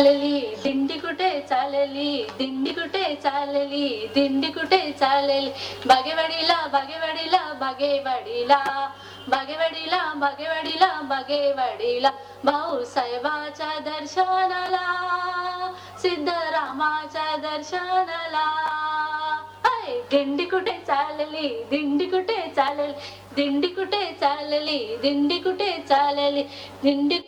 चालली दिंडी कुठे चालली दिंडी कुठे चालली दिंडी कुठे चालली? बागेवाडीला बागेवाडीला बागेवाडीला बागेवाडीला बागेवाडीला बागेवाडीला. भाऊसाहेबाच्या दर्शनाला सिद्धरामाच्या दर्शनाला. दिंडी कुठे चालली दिंडी कुठे चालली दिंडी कुठे चालली दिंडी कुठे चालली दिंडी